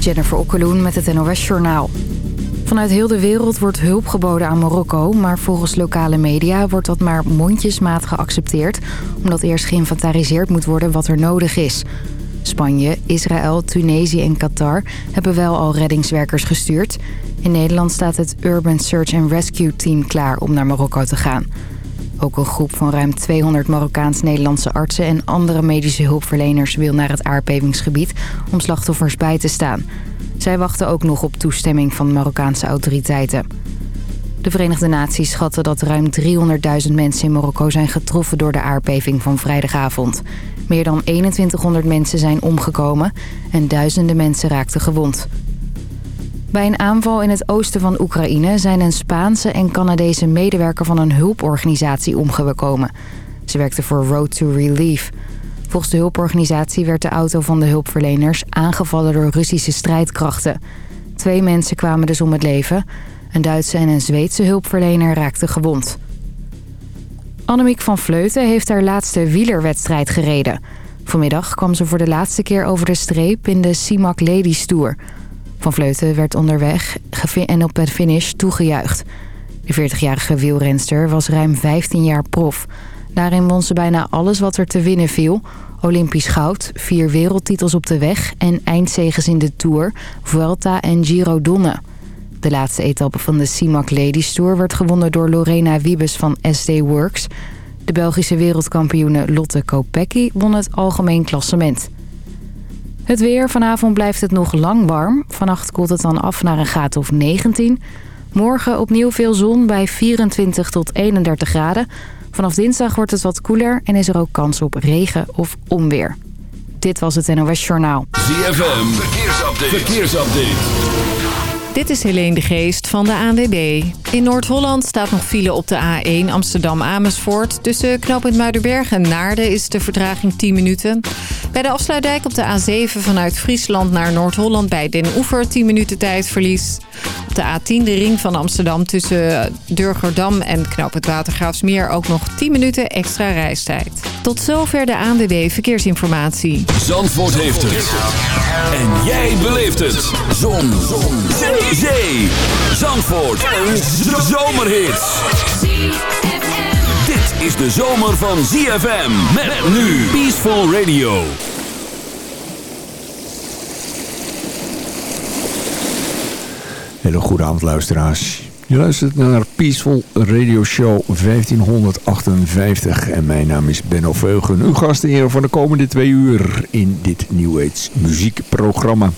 Jennifer Okkeloen met het NOS Journaal. Vanuit heel de wereld wordt hulp geboden aan Marokko... maar volgens lokale media wordt dat maar mondjesmaat geaccepteerd... omdat eerst geïnventariseerd moet worden wat er nodig is. Spanje, Israël, Tunesië en Qatar hebben wel al reddingswerkers gestuurd. In Nederland staat het Urban Search and Rescue Team klaar om naar Marokko te gaan... Ook een groep van ruim 200 Marokkaans-Nederlandse artsen... en andere medische hulpverleners wil naar het aardbevingsgebied... om slachtoffers bij te staan. Zij wachten ook nog op toestemming van Marokkaanse autoriteiten. De Verenigde Naties schatten dat ruim 300.000 mensen in Marokko zijn getroffen door de aardbeving van vrijdagavond. Meer dan 2100 mensen zijn omgekomen en duizenden mensen raakten gewond. Bij een aanval in het oosten van Oekraïne zijn een Spaanse en Canadese medewerker van een hulporganisatie omgekomen. Ze werkte voor Road to Relief. Volgens de hulporganisatie werd de auto van de hulpverleners aangevallen door Russische strijdkrachten. Twee mensen kwamen dus om het leven. Een Duitse en een Zweedse hulpverlener raakten gewond. Annemiek van Vleuten heeft haar laatste wielerwedstrijd gereden. Vanmiddag kwam ze voor de laatste keer over de streep in de CIMAC Ladies Tour... Van Vleuten werd onderweg en op het finish toegejuicht. De 40-jarige wielrenster was ruim 15 jaar prof. Daarin won ze bijna alles wat er te winnen viel. Olympisch goud, vier wereldtitels op de weg en eindzeges in de Tour, Vuelta en Giro Donne. De laatste etappe van de CIMAC Ladies Tour werd gewonnen door Lorena Wiebes van SD Works. De Belgische wereldkampioene Lotte Kopecky won het algemeen klassement. Het weer. Vanavond blijft het nog lang warm. Vannacht koelt het dan af naar een graad of 19. Morgen opnieuw veel zon bij 24 tot 31 graden. Vanaf dinsdag wordt het wat koeler en is er ook kans op regen of onweer. Dit was het NOS Journaal. ZFM. Verkeersupdate. Verkeersupdate. Dit is Helene de Geest van de ANWB. In Noord-Holland staat nog file op de A1 Amsterdam-Amersfoort. Tussen knooppunt Muidenberg en Naarden is de vertraging 10 minuten. Bij de afsluitdijk op de A7 vanuit Friesland naar Noord-Holland bij Den Oever 10 minuten tijdverlies. Op de A10 de ring van Amsterdam tussen Durgerdam en knooppunt Watergraafsmeer ook nog 10 minuten extra reistijd. Tot zover de ANWB Verkeersinformatie. Zandvoort heeft het. En jij beleeft het. Zon. Zon. Zee. Zandvoort. Zomerhit. Dit is de zomer van ZFM. Met nu Peaceful Radio. Hele goede avond luisteraars. Je luistert naar Peaceful Radio Show 1558 en mijn naam is Benno Veugen, uw gastheer voor de komende twee uur in dit New Age muziekprogramma.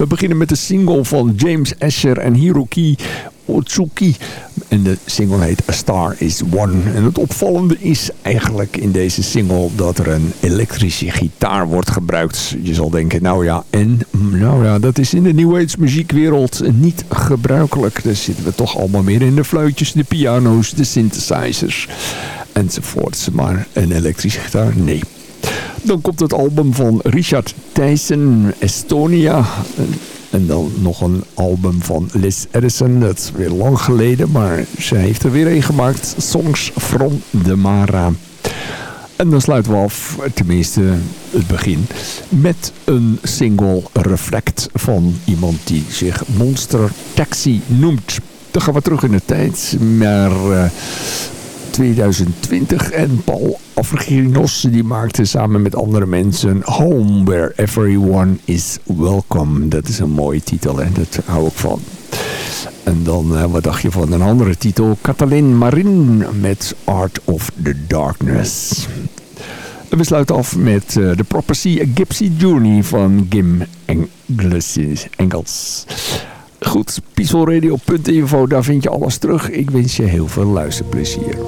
We beginnen met de single van James Asher en Hiroki Otsuki. En de single heet A Star Is One. En het opvallende is eigenlijk in deze single dat er een elektrische gitaar wordt gebruikt. Je zal denken, nou ja, en nou ja, dat is in de New Age muziekwereld niet gebruikelijk. Daar zitten we toch allemaal meer in de fluitjes, de piano's, de synthesizers enzovoorts. Maar een elektrische gitaar, nee. Dan komt het album van Richard Thijssen, Estonia. En dan nog een album van Liz Edison. Dat is weer lang geleden, maar ze heeft er weer een gemaakt. Songs from the Mara. En dan sluiten we af, tenminste het begin, met een single Reflect van iemand die zich Monster Taxi noemt. Dan gaan we terug in de tijd naar uh, 2020 en Paul Afriginos die maakte samen met andere mensen Home Where Everyone is Welcome. Dat is een mooie titel en dat hou ik van. En dan, wat dacht je van een andere titel? Catalin Marin met Art of the Darkness. En we sluiten af met uh, The Prophecy A Gypsy Journey van Gim Engels. Goed, peacefulradio.info, daar vind je alles terug. Ik wens je heel veel luisterplezier.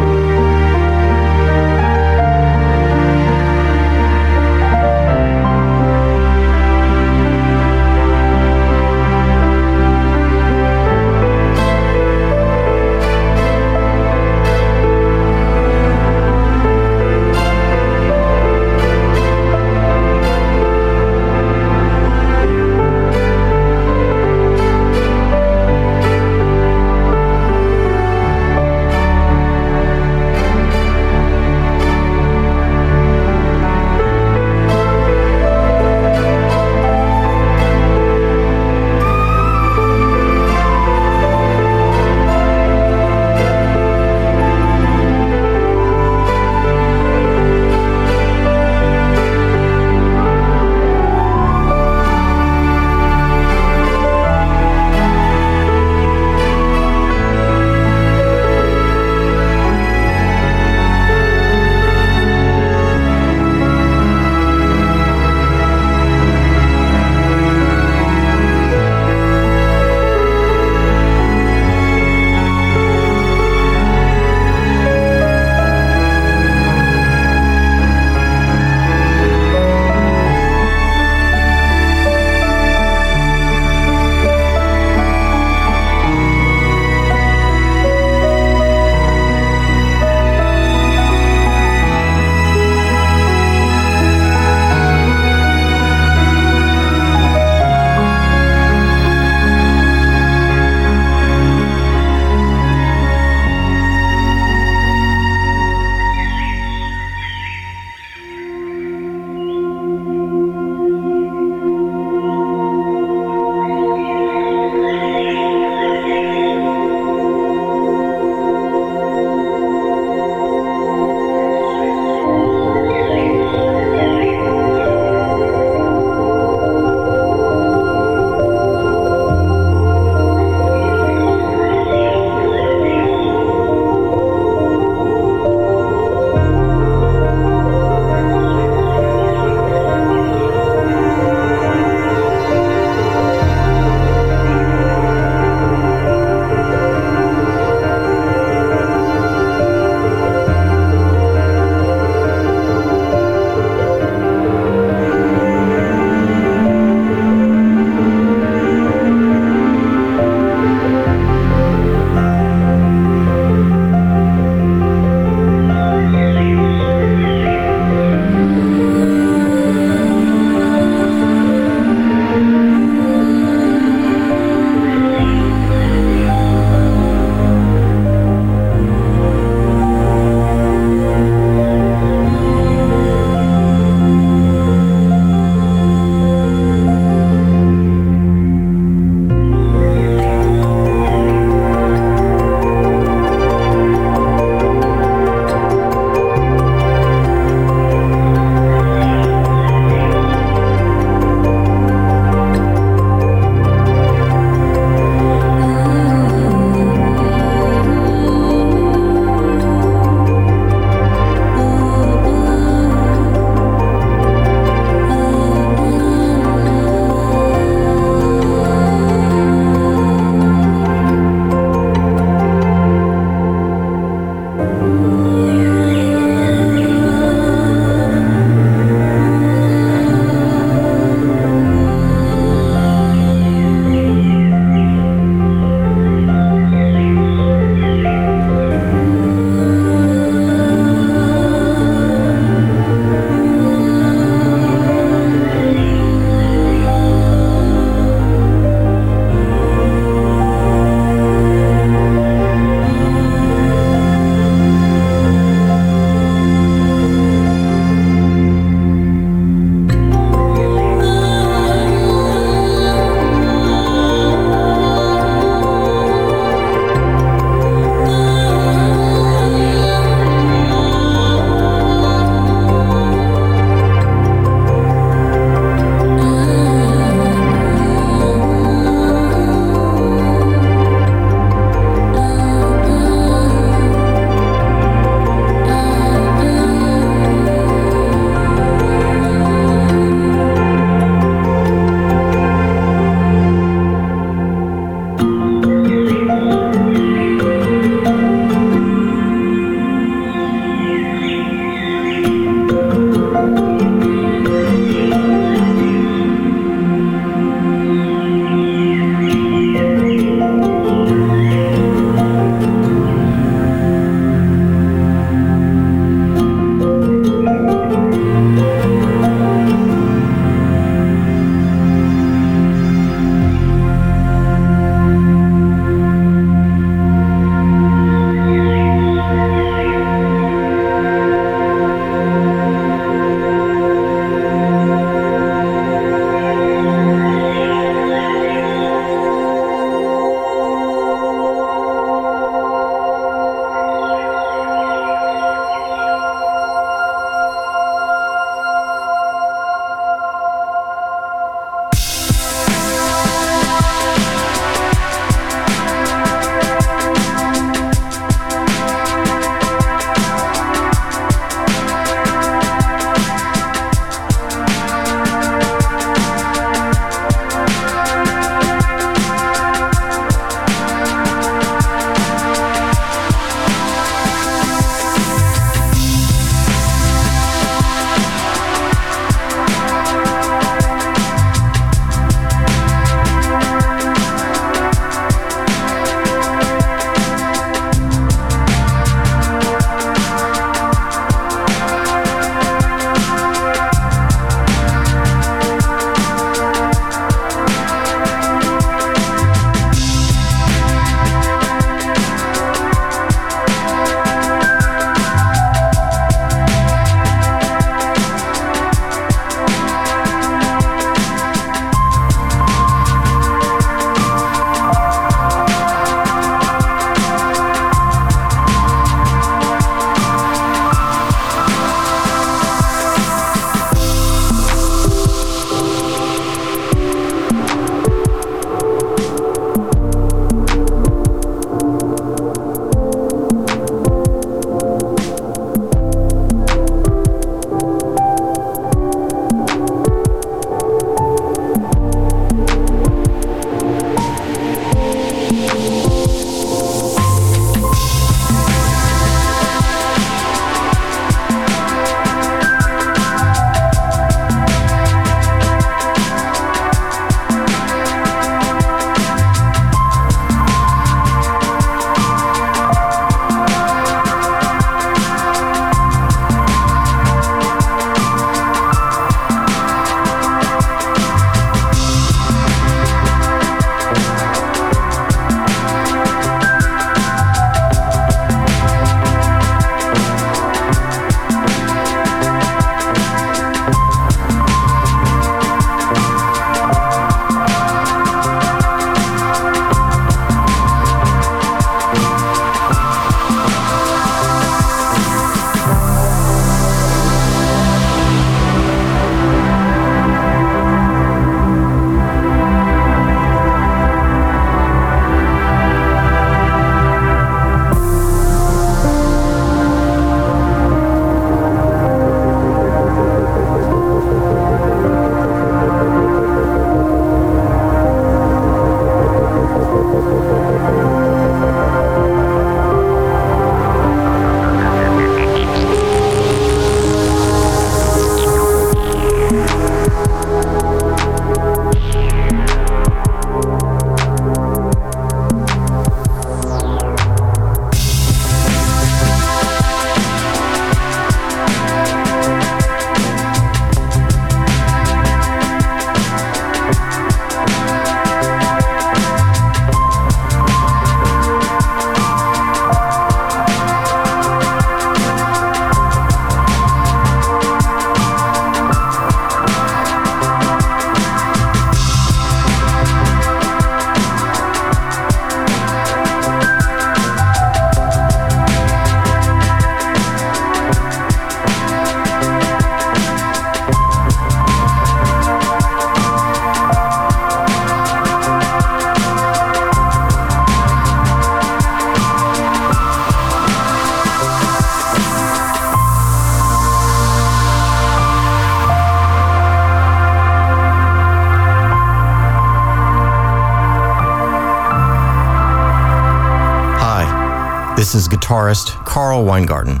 Weingarten.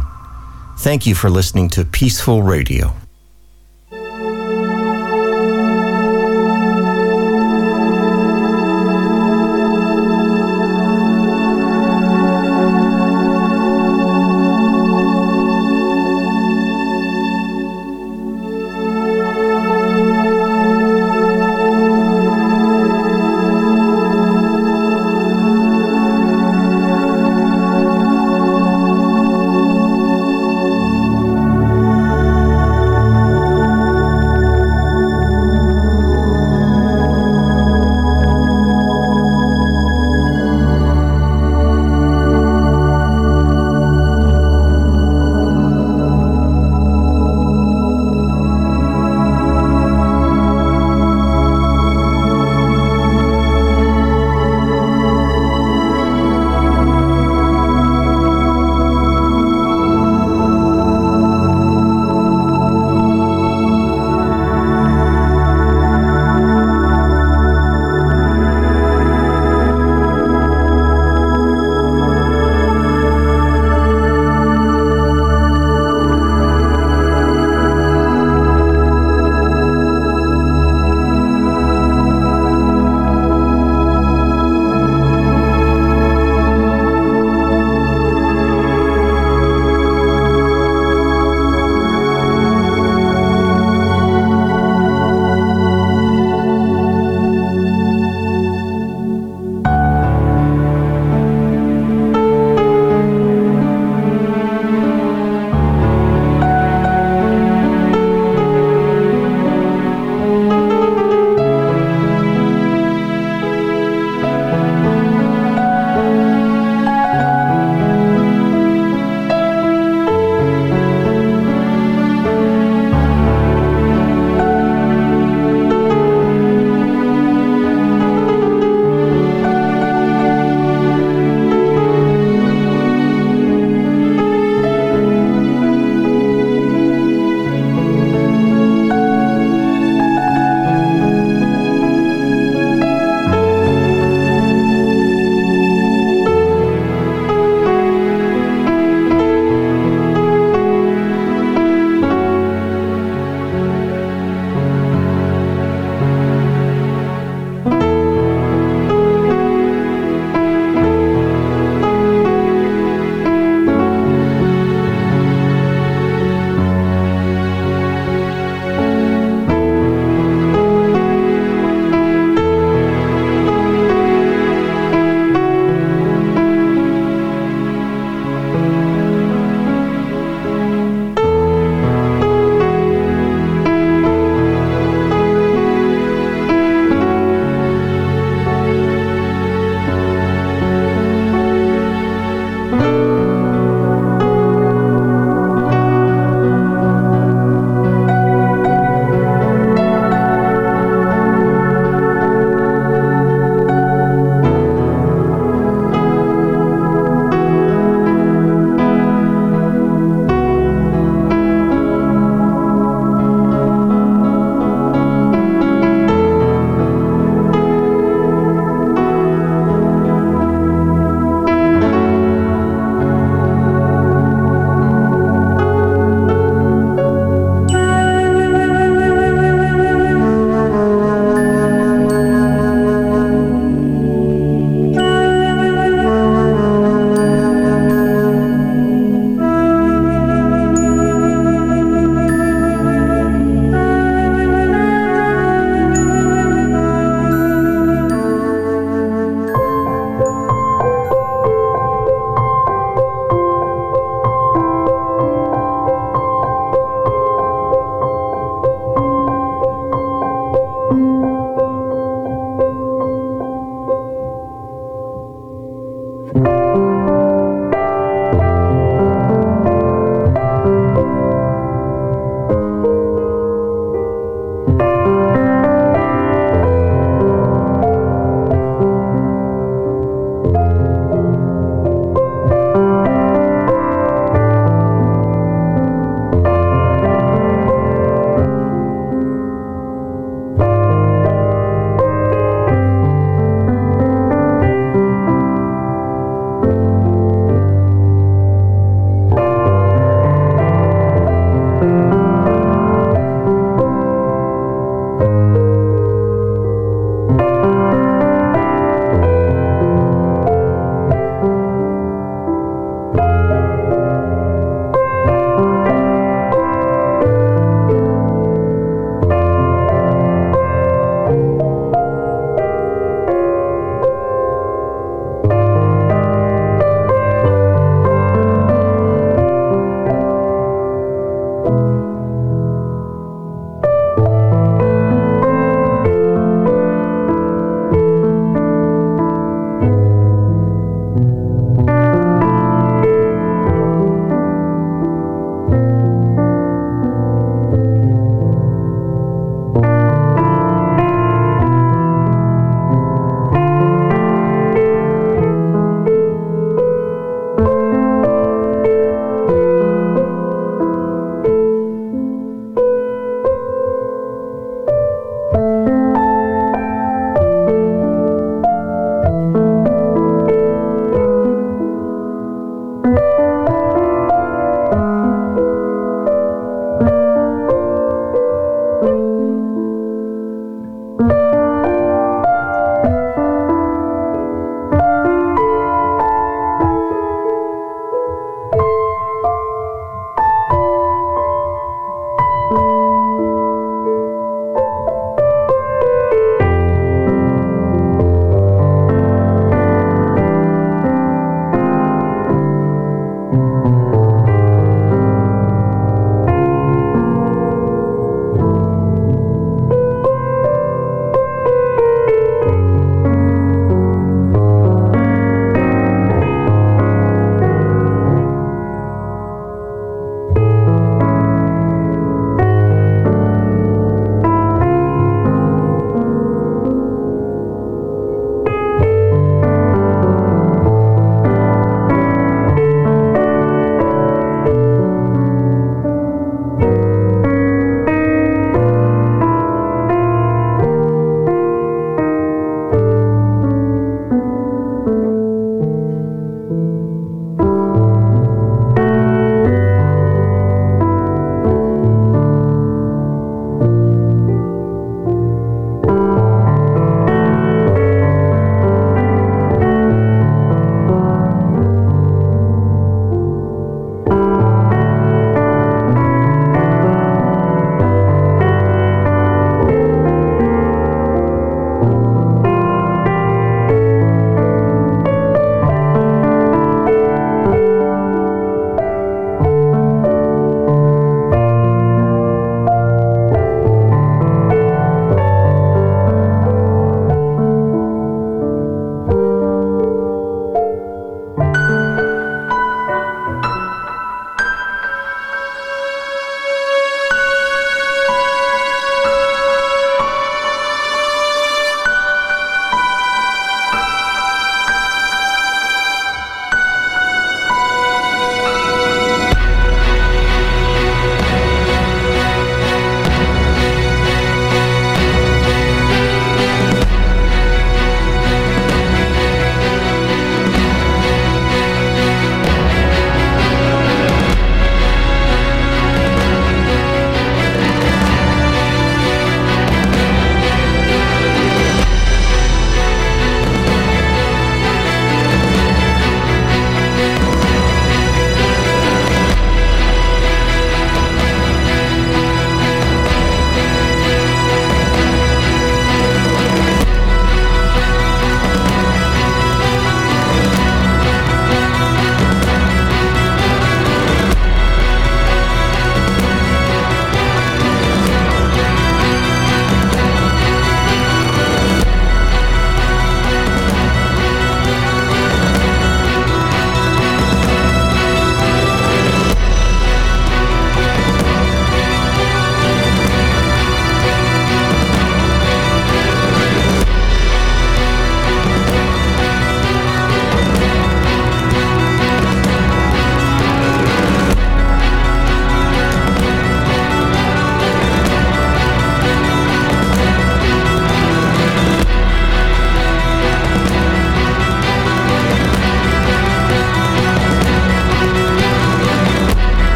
Thank you for listening to Peaceful Radio.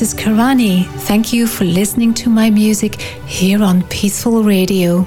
This is Karani. Thank you for listening to my music here on Peaceful Radio.